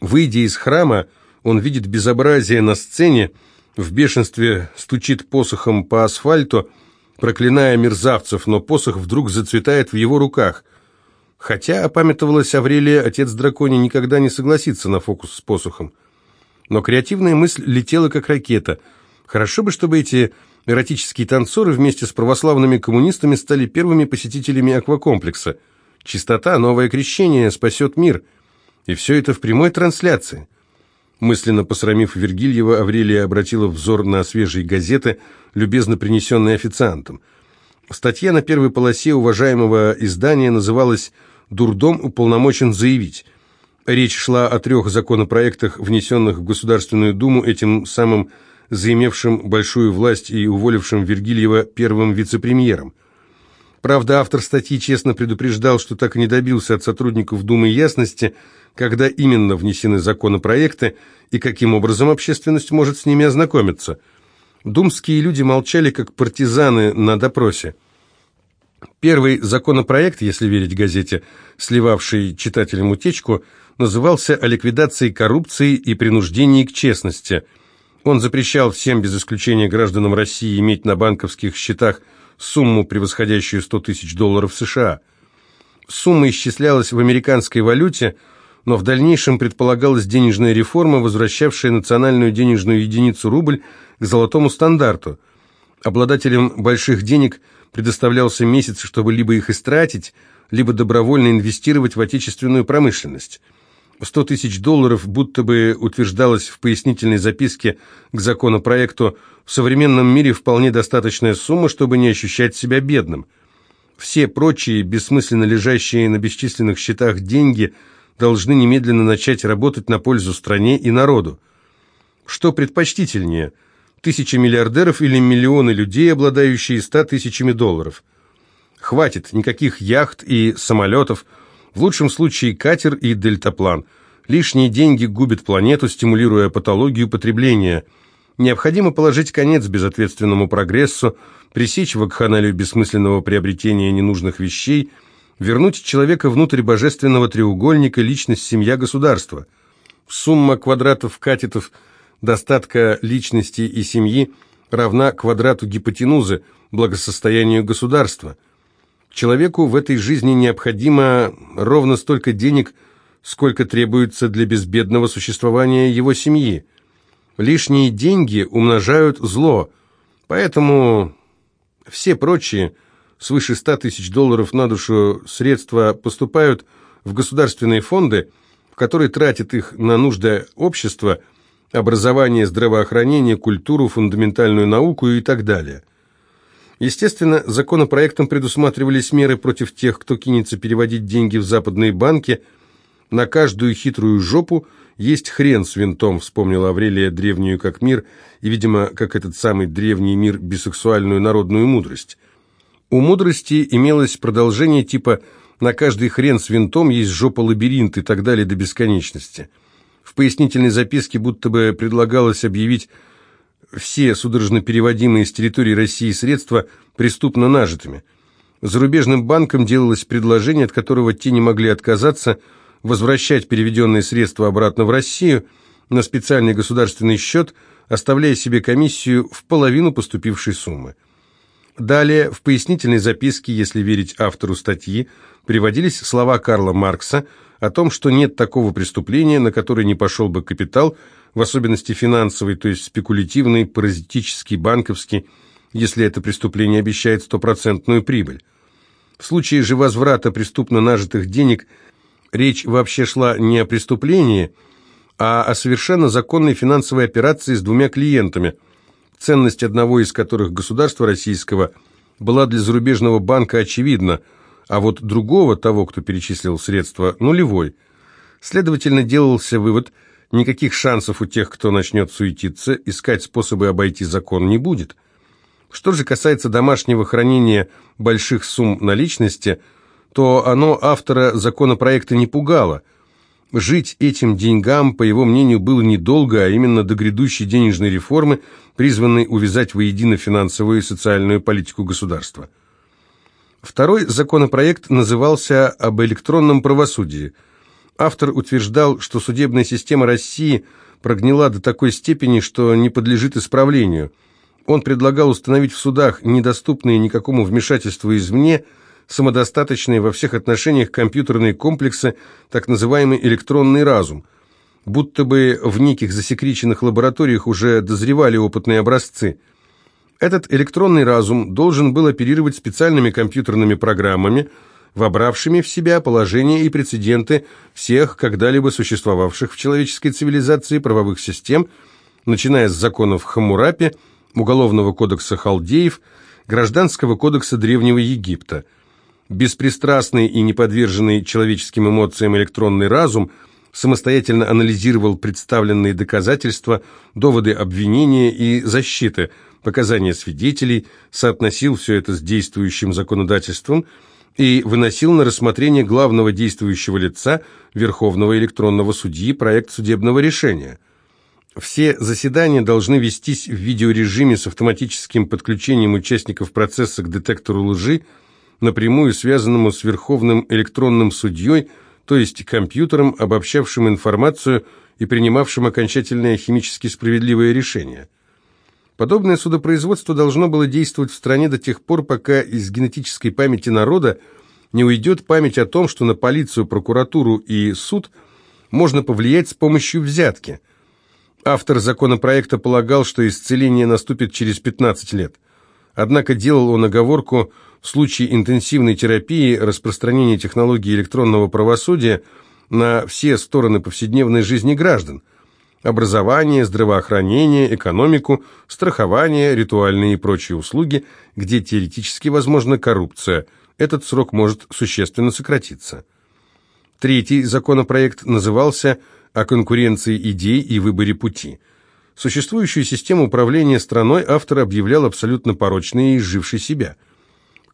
Выйдя из храма, он видит безобразие на сцене, в бешенстве стучит посохом по асфальту, проклиная мерзавцев, но посох вдруг зацветает в его руках. Хотя, опамятовалась Аврелия, отец драконий никогда не согласится на фокус с посохом. Но креативная мысль летела как ракета. Хорошо бы, чтобы эти эротические танцоры вместе с православными коммунистами стали первыми посетителями аквакомплекса. Чистота, новое крещение спасет мир. И все это в прямой трансляции. Мысленно посрамив Вергильева, Аврелия обратила взор на свежие газеты, любезно принесенные официантом. Статья на первой полосе уважаемого издания называлась «Дурдом уполномочен заявить». Речь шла о трех законопроектах, внесенных в Государственную Думу этим самым заимевшим большую власть и уволившим Вергильева первым вице-премьером. Правда, автор статьи честно предупреждал, что так и не добился от сотрудников Думы ясности, когда именно внесены законопроекты и каким образом общественность может с ними ознакомиться. Думские люди молчали, как партизаны на допросе. Первый законопроект, если верить газете, сливавший читателям утечку, назывался «О ликвидации коррупции и принуждении к честности». Он запрещал всем, без исключения гражданам России, иметь на банковских счетах сумму, превосходящую 100 тысяч долларов США. Сумма исчислялась в американской валюте, но в дальнейшем предполагалась денежная реформа, возвращавшая национальную денежную единицу рубль к золотому стандарту. Обладателям больших денег предоставлялся месяц, чтобы либо их истратить, либо добровольно инвестировать в отечественную промышленность. 100 тысяч долларов будто бы утверждалось в пояснительной записке к законопроекту «В современном мире вполне достаточная сумма, чтобы не ощущать себя бедным». Все прочие, бессмысленно лежащие на бесчисленных счетах деньги должны немедленно начать работать на пользу стране и народу. Что предпочтительнее – тысячи миллиардеров или миллионы людей, обладающие 100 тысячами долларов? Хватит никаких яхт и самолетов – в лучшем случае катер и дельтаплан. Лишние деньги губят планету, стимулируя патологию потребления. Необходимо положить конец безответственному прогрессу, пресечь вакханалию бессмысленного приобретения ненужных вещей, вернуть человека внутрь божественного треугольника личность, семья, государство. Сумма квадратов катетов достатка личности и семьи равна квадрату гипотенузы, благосостоянию государства – Человеку в этой жизни необходимо ровно столько денег, сколько требуется для безбедного существования его семьи. Лишние деньги умножают зло, поэтому все прочие свыше 100 тысяч долларов на душу средства поступают в государственные фонды, в которые тратят их на нужды общества, образование, здравоохранение, культуру, фундаментальную науку и так далее. Естественно, законопроектом предусматривались меры против тех, кто кинется переводить деньги в западные банки. На каждую хитрую жопу есть хрен с винтом, вспомнила Аврелия древнюю как мир, и, видимо, как этот самый древний мир, бисексуальную народную мудрость. У мудрости имелось продолжение типа «на каждый хрен с винтом есть жопа-лабиринт» и так далее до бесконечности. В пояснительной записке будто бы предлагалось объявить все судорожно переводимые с территории России средства преступно нажитыми. Зарубежным банкам делалось предложение, от которого те не могли отказаться, возвращать переведенные средства обратно в Россию на специальный государственный счет, оставляя себе комиссию в половину поступившей суммы. Далее, в пояснительной записке, если верить автору статьи, приводились слова Карла Маркса о том, что нет такого преступления, на которое не пошел бы капитал – в особенности финансовый, то есть спекулятивный, паразитический, банковский, если это преступление обещает стопроцентную прибыль. В случае же возврата преступно нажитых денег речь вообще шла не о преступлении, а о совершенно законной финансовой операции с двумя клиентами, ценность одного из которых государства российского была для зарубежного банка очевидна, а вот другого, того, кто перечислил средства, нулевой. Следовательно, делался вывод – Никаких шансов у тех, кто начнет суетиться, искать способы обойти закон не будет. Что же касается домашнего хранения больших сумм наличности, то оно автора законопроекта не пугало. Жить этим деньгам, по его мнению, было недолго, а именно до грядущей денежной реформы, призванной увязать воедино финансовую и социальную политику государства. Второй законопроект назывался «Об электронном правосудии». Автор утверждал, что судебная система России прогнила до такой степени, что не подлежит исправлению. Он предлагал установить в судах недоступные никакому вмешательству извне, самодостаточные во всех отношениях компьютерные комплексы, так называемый электронный разум. Будто бы в неких засекреченных лабораториях уже дозревали опытные образцы. Этот электронный разум должен был оперировать специальными компьютерными программами, вобравшими в себя положения и прецеденты всех когда-либо существовавших в человеческой цивилизации правовых систем, начиная с законов Хаммурапи, Уголовного кодекса халдеев, Гражданского кодекса Древнего Египта. Беспристрастный и неподверженный человеческим эмоциям электронный разум самостоятельно анализировал представленные доказательства, доводы обвинения и защиты, показания свидетелей, соотносил все это с действующим законодательством – и выносил на рассмотрение главного действующего лица Верховного электронного судьи проект судебного решения. Все заседания должны вестись в видеорежиме с автоматическим подключением участников процесса к детектору лжи, напрямую связанному с Верховным электронным судьей, то есть компьютером, обобщавшим информацию и принимавшим окончательное химически справедливое решение. Подобное судопроизводство должно было действовать в стране до тех пор, пока из генетической памяти народа не уйдет память о том, что на полицию, прокуратуру и суд можно повлиять с помощью взятки. Автор законопроекта полагал, что исцеление наступит через 15 лет. Однако делал он оговорку в случае интенсивной терапии распространения технологий электронного правосудия на все стороны повседневной жизни граждан – образование, здравоохранение, экономику, страхование, ритуальные и прочие услуги, где теоретически возможна коррупция. Этот срок может существенно сократиться. Третий законопроект назывался «О конкуренции идей и выборе пути». Существующую систему управления страной автор объявлял абсолютно порочной и изжившей себя.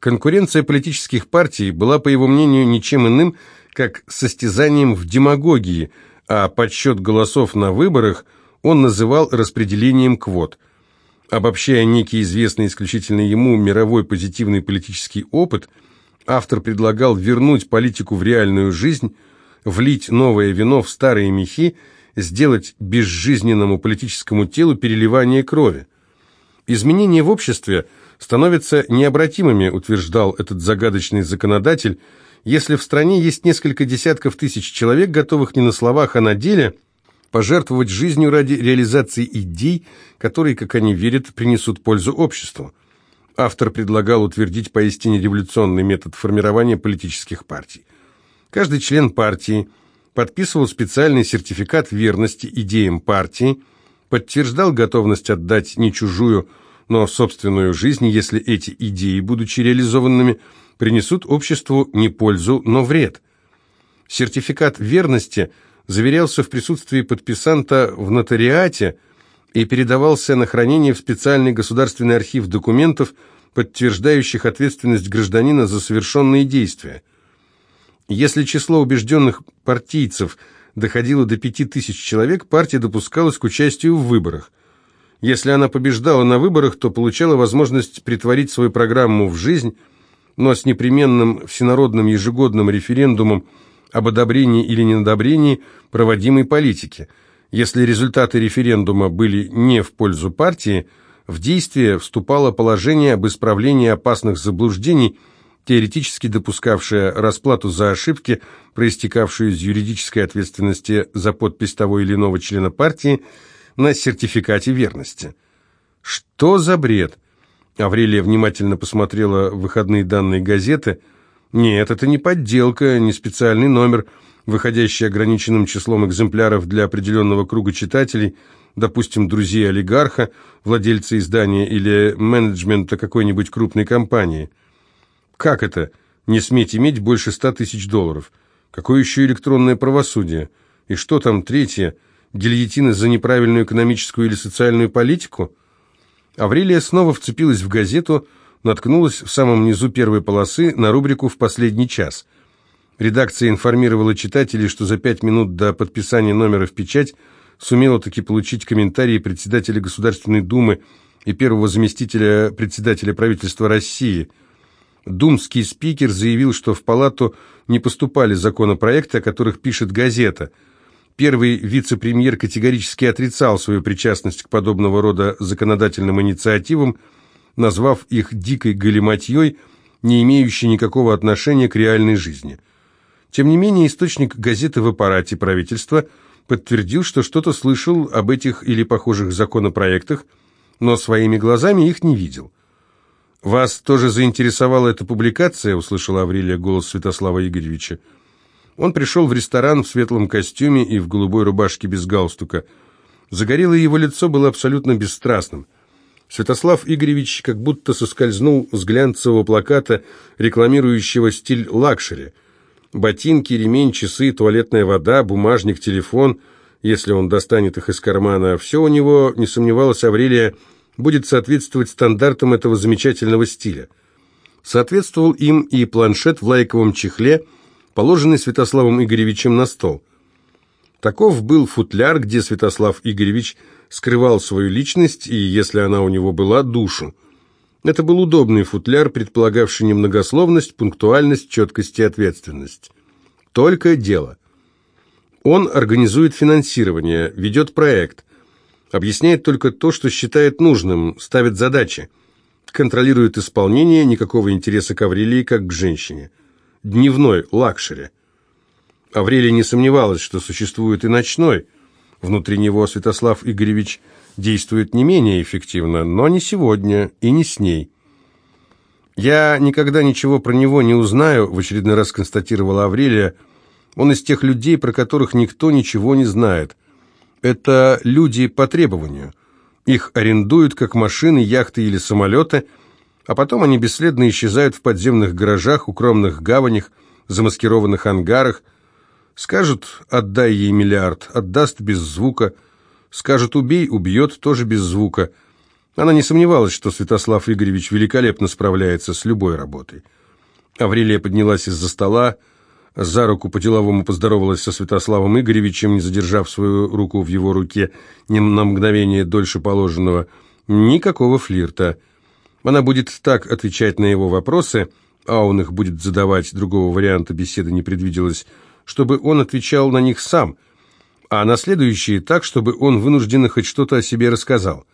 Конкуренция политических партий была, по его мнению, ничем иным, как состязанием в демагогии – а подсчет голосов на выборах он называл распределением квот. Обобщая некий известный исключительно ему мировой позитивный политический опыт, автор предлагал вернуть политику в реальную жизнь, влить новое вино в старые мехи, сделать безжизненному политическому телу переливание крови. Изменения в обществе становятся необратимыми, утверждал этот загадочный законодатель, если в стране есть несколько десятков тысяч человек, готовых не на словах, а на деле пожертвовать жизнью ради реализации идей, которые, как они верят, принесут пользу обществу. Автор предлагал утвердить поистине революционный метод формирования политических партий. Каждый член партии подписывал специальный сертификат верности идеям партии, подтверждал готовность отдать не чужую, но собственную жизнь, если эти идеи, будучи реализованными, принесут обществу не пользу, но вред. Сертификат верности заверялся в присутствии подписанта в нотариате и передавался на хранение в специальный государственный архив документов, подтверждающих ответственность гражданина за совершенные действия. Если число убежденных партийцев доходило до пяти тысяч человек, партия допускалась к участию в выборах. Если она побеждала на выборах, то получала возможность притворить свою программу в жизнь – но с непременным всенародным ежегодным референдумом об одобрении или неодобрении проводимой политики. Если результаты референдума были не в пользу партии, в действие вступало положение об исправлении опасных заблуждений, теоретически допускавшее расплату за ошибки, проистекавшие из юридической ответственности за подпись того или иного члена партии на сертификате верности. Что за бред? Аврелия внимательно посмотрела выходные данные газеты. Нет, это не подделка, не специальный номер, выходящий ограниченным числом экземпляров для определенного круга читателей, допустим, друзей олигарха, владельца издания или менеджмента какой-нибудь крупной компании. Как это? Не сметь иметь больше ста тысяч долларов. Какое еще электронное правосудие? И что там третье? Гильотины за неправильную экономическую или социальную политику? Аврелия снова вцепилась в газету, наткнулась в самом низу первой полосы на рубрику «В последний час». Редакция информировала читателей, что за пять минут до подписания номера в печать сумела таки получить комментарии председателя Государственной Думы и первого заместителя председателя правительства России. Думский спикер заявил, что в палату не поступали законопроекты, о которых пишет газета. Первый вице-премьер категорически отрицал свою причастность к подобного рода законодательным инициативам, назвав их «дикой галиматьей», не имеющей никакого отношения к реальной жизни. Тем не менее, источник газеты в аппарате правительства подтвердил, что что-то слышал об этих или похожих законопроектах, но своими глазами их не видел. «Вас тоже заинтересовала эта публикация?» – услышала Аврелия голос Святослава Игоревича. Он пришел в ресторан в светлом костюме и в голубой рубашке без галстука. Загорелое его лицо было абсолютно бесстрастным. Святослав Игоревич как будто соскользнул с глянцевого плаката, рекламирующего стиль лакшери. Ботинки, ремень, часы, туалетная вода, бумажник, телефон, если он достанет их из кармана. Все у него, не сомневалась Аврелия, – будет соответствовать стандартам этого замечательного стиля. Соответствовал им и планшет в лайковом чехле, положенный Святославом Игоревичем на стол. Таков был футляр, где Святослав Игоревич скрывал свою личность и, если она у него была, душу. Это был удобный футляр, предполагавший немногословность, пунктуальность, четкость и ответственность. Только дело. Он организует финансирование, ведет проект – Объясняет только то, что считает нужным, ставит задачи. Контролирует исполнение, никакого интереса к Аврелии, как к женщине. Дневной, лакшери. Аврелия не сомневалась, что существует и ночной. Внутри него Святослав Игоревич действует не менее эффективно, но не сегодня и не с ней. «Я никогда ничего про него не узнаю», — в очередной раз констатировала Аврелия. «Он из тех людей, про которых никто ничего не знает. Это люди по требованию. Их арендуют как машины, яхты или самолеты, а потом они бесследно исчезают в подземных гаражах, укромных гаванях, замаскированных ангарах. Скажут «отдай ей миллиард», отдаст без звука. Скажут «убей», убьет, тоже без звука. Она не сомневалась, что Святослав Игоревич великолепно справляется с любой работой. Аврелия поднялась из-за стола, за руку по-деловому поздоровалась со Святославом Игоревичем, не задержав свою руку в его руке ни на мгновение дольше положенного. Никакого флирта. Она будет так отвечать на его вопросы, а он их будет задавать, другого варианта беседы не предвиделось, чтобы он отвечал на них сам, а на следующие так, чтобы он вынужденно хоть что-то о себе рассказал.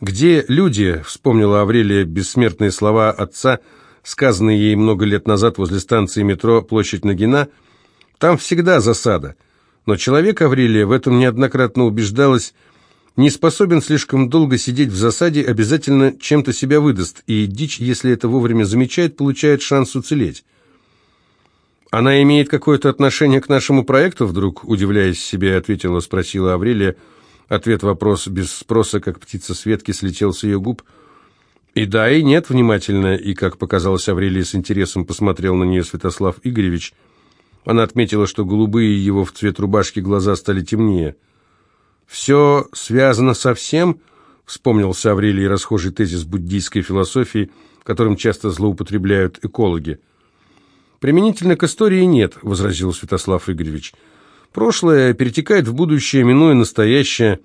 «Где люди?» — вспомнила Аврелия бессмертные слова отца — сказанный ей много лет назад возле станции метро Площадь Нагина, там всегда засада. Но человек, Аврелия, в этом неоднократно убеждалась, не способен слишком долго сидеть в засаде, обязательно чем-то себя выдаст, и дичь, если это вовремя замечает, получает шанс уцелеть. «Она имеет какое-то отношение к нашему проекту?» Вдруг, удивляясь себе, ответила, спросила Аврелия. Ответ-вопрос без спроса, как птица Светки, слетел с ее губ – и да, и нет, внимательно, и, как показалось Аврелии, с интересом посмотрел на нее Святослав Игоревич. Она отметила, что голубые его в цвет рубашки глаза стали темнее. «Все связано со всем?» — вспомнился Аврелий расхожий тезис буддийской философии, которым часто злоупотребляют экологи. «Применительно к истории нет», — возразил Святослав Игоревич. «Прошлое перетекает в будущее, минуя настоящее».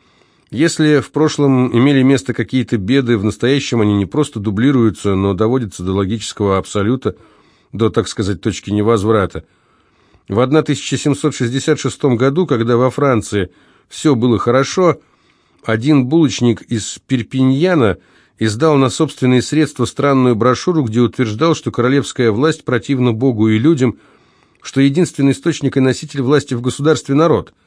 Если в прошлом имели место какие-то беды, в настоящем они не просто дублируются, но доводятся до логического абсолюта, до, так сказать, точки невозврата. В 1766 году, когда во Франции все было хорошо, один булочник из Перпиньяна издал на собственные средства странную брошюру, где утверждал, что королевская власть противна Богу и людям, что единственный источник и носитель власти в государстве – народ –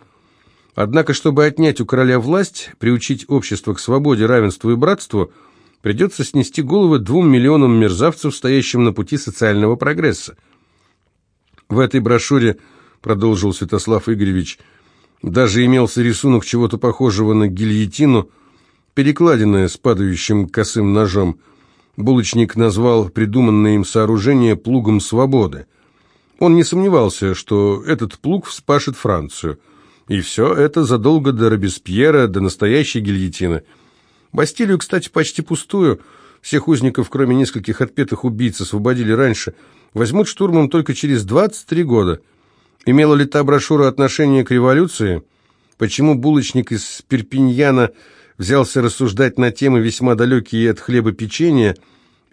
Однако, чтобы отнять у короля власть, приучить общество к свободе, равенству и братству, придется снести головы двум миллионам мерзавцев, стоящим на пути социального прогресса. В этой брошюре, продолжил Святослав Игоревич, даже имелся рисунок чего-то похожего на гильотину, перекладинное с падающим косым ножом. Булочник назвал придуманное им сооружение «плугом свободы». Он не сомневался, что этот плуг вспашет Францию – и все это задолго до Робеспьера, до настоящей гильотины. Бастилию, кстати, почти пустую. Всех узников, кроме нескольких отпетых убийц, освободили раньше. Возьмут штурмом только через 23 года. Имела ли та брошюра отношение к революции? Почему булочник из Перпиньяна взялся рассуждать на темы весьма далекие от хлеба печенья,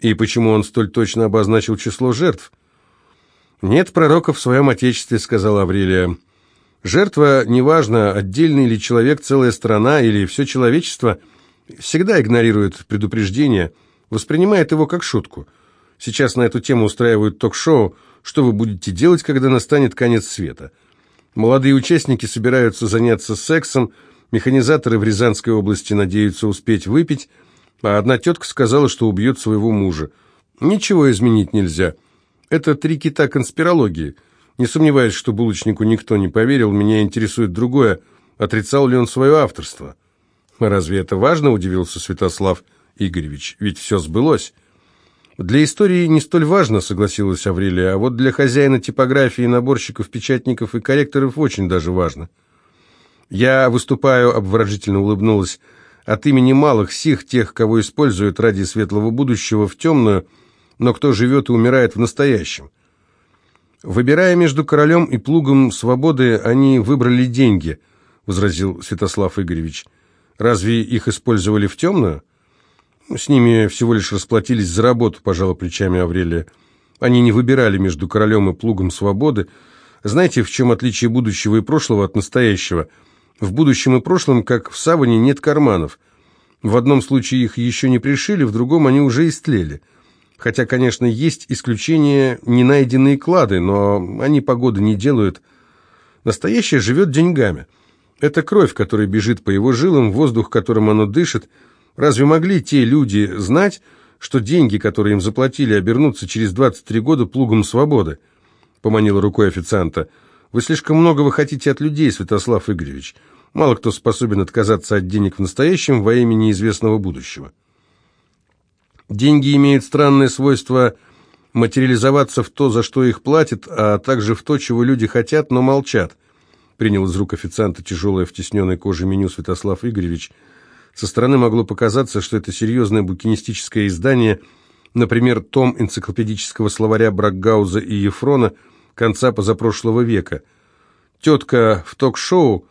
И почему он столь точно обозначил число жертв? «Нет пророка в своем отечестве», — сказала Аврелия. «Жертва, неважно, отдельный ли человек, целая страна или все человечество, всегда игнорирует предупреждение, воспринимает его как шутку. Сейчас на эту тему устраивают ток-шоу «Что вы будете делать, когда настанет конец света?». Молодые участники собираются заняться сексом, механизаторы в Рязанской области надеются успеть выпить, а одна тетка сказала, что убьет своего мужа. Ничего изменить нельзя. Это три кита конспирологии. Не сомневаюсь, что булочнику никто не поверил, меня интересует другое, отрицал ли он свое авторство. «Разве это важно?» – удивился Святослав Игоревич. «Ведь все сбылось». «Для истории не столь важно», — согласилась Аврелия, «а вот для хозяина типографии, наборщиков, печатников и корректоров очень даже важно». «Я выступаю», — обворожительно улыбнулась, «от имени малых сих, тех, кого используют ради светлого будущего в темную, но кто живет и умирает в настоящем. Выбирая между королем и плугом свободы, они выбрали деньги, возразил Святослав Игоревич. Разве их использовали в темную? С ними всего лишь расплатились за работу, пожала плечами Аврелия. Они не выбирали между королем и плугом свободы. Знаете, в чем отличие будущего и прошлого от настоящего? В будущем и прошлом, как в саване, нет карманов. В одном случае их еще не пришили, в другом они уже истлели. Хотя, конечно, есть исключения, не найденные клады, но они погоды не делают. Настоящее живет деньгами. Это кровь, которая бежит по его жилам, воздух, которым оно дышит. Разве могли те люди знать, что деньги, которые им заплатили, обернутся через 23 года плугом свободы? Поманила рукой официанта. Вы слишком многого хотите от людей, Святослав Игоревич. Мало кто способен отказаться от денег в настоящем во имя неизвестного будущего. Деньги имеют странное свойство материализоваться в то, за что их платят, а также в то, чего люди хотят, но молчат. Принял из рук официанта тяжелое втесненной кожей меню Святослав Игоревич. Со стороны могло показаться, что это серьезное букинистическое издание, например, том энциклопедического словаря Бракгауза и Ефрона конца позапрошлого века. Тетка в ток-шоу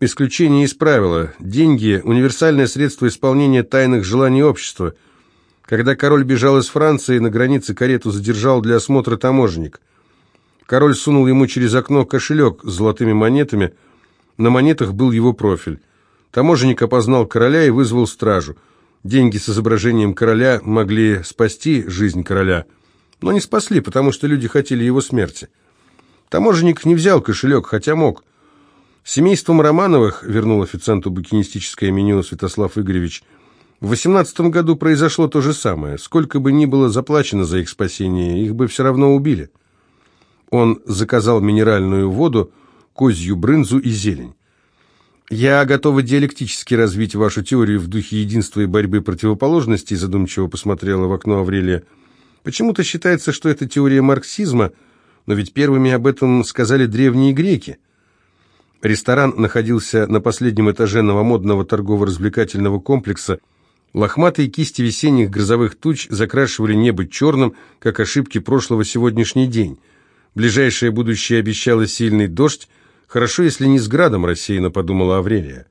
исключение из правила. Деньги – универсальное средство исполнения тайных желаний общества – когда король бежал из Франции, на границе карету задержал для осмотра таможенник. Король сунул ему через окно кошелек с золотыми монетами. На монетах был его профиль. Таможенник опознал короля и вызвал стражу. Деньги с изображением короля могли спасти жизнь короля, но не спасли, потому что люди хотели его смерти. Таможенник не взял кошелек, хотя мог. Семейством Романовых, вернул официанту букинистическое меню Святослав Игоревич, — в восемнадцатом году произошло то же самое. Сколько бы ни было заплачено за их спасение, их бы все равно убили. Он заказал минеральную воду, козью брынзу и зелень. «Я готова диалектически развить вашу теорию в духе единства и борьбы противоположностей», задумчиво посмотрела в окно Аврелия. «Почему-то считается, что это теория марксизма, но ведь первыми об этом сказали древние греки». Ресторан находился на последнем этаже новомодного торгово-развлекательного комплекса – Лохматые кисти весенних грозовых туч закрашивали небо черным, как ошибки прошлого сегодняшний день. Ближайшее будущее обещало сильный дождь. Хорошо, если не с градом, рассеянно подумала Аврелия.